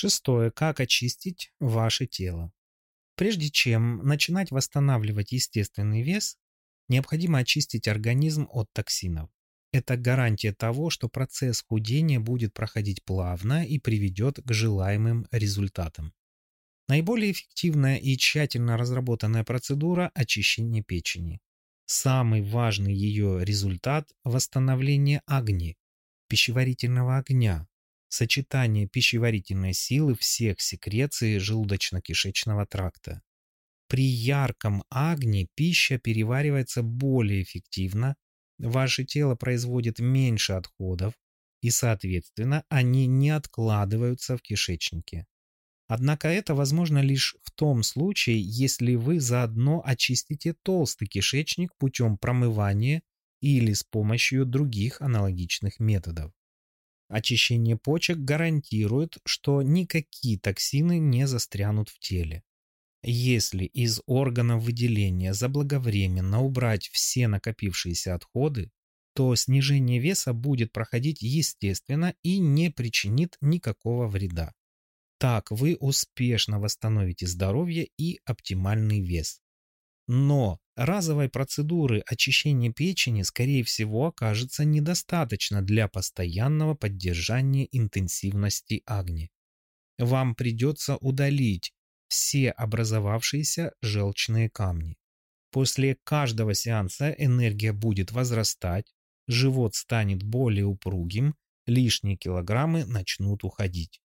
Шестое. Как очистить ваше тело? Прежде чем начинать восстанавливать естественный вес, необходимо очистить организм от токсинов. Это гарантия того, что процесс худения будет проходить плавно и приведет к желаемым результатам. Наиболее эффективная и тщательно разработанная процедура – очищение печени. Самый важный ее результат – восстановление огни, пищеварительного огня, сочетание пищеварительной силы всех секреций желудочно-кишечного тракта. При ярком агне пища переваривается более эффективно, ваше тело производит меньше отходов, и, соответственно, они не откладываются в кишечнике. Однако это возможно лишь в том случае, если вы заодно очистите толстый кишечник путем промывания или с помощью других аналогичных методов. Очищение почек гарантирует, что никакие токсины не застрянут в теле. Если из органов выделения заблаговременно убрать все накопившиеся отходы, то снижение веса будет проходить естественно и не причинит никакого вреда. Так вы успешно восстановите здоровье и оптимальный вес. Но разовой процедуры очищения печени, скорее всего, окажется недостаточно для постоянного поддержания интенсивности агни. Вам придется удалить все образовавшиеся желчные камни. После каждого сеанса энергия будет возрастать, живот станет более упругим, лишние килограммы начнут уходить.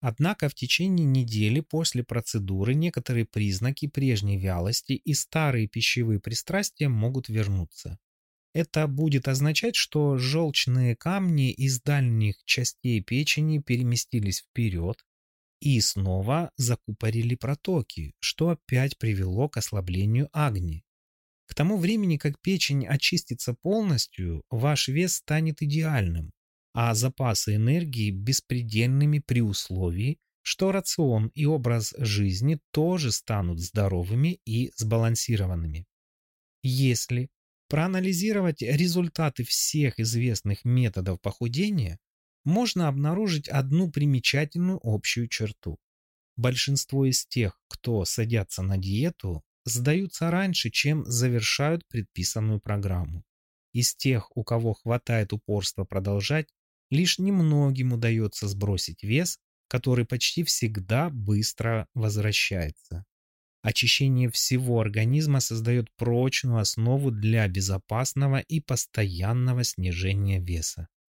Однако в течение недели после процедуры некоторые признаки прежней вялости и старые пищевые пристрастия могут вернуться. Это будет означать, что желчные камни из дальних частей печени переместились вперед и снова закупорили протоки, что опять привело к ослаблению агни. К тому времени, как печень очистится полностью, ваш вес станет идеальным, а запасы энергии беспредельными при условии, что рацион и образ жизни тоже станут здоровыми и сбалансированными. Если проанализировать результаты всех известных методов похудения, можно обнаружить одну примечательную общую черту. Большинство из тех, кто садятся на диету, сдаются раньше, чем завершают предписанную программу. Из тех, у кого хватает упорства продолжать, лишь немногим удается сбросить вес, который почти всегда быстро возвращается. Очищение всего организма создает прочную основу для безопасного и постоянного снижения веса.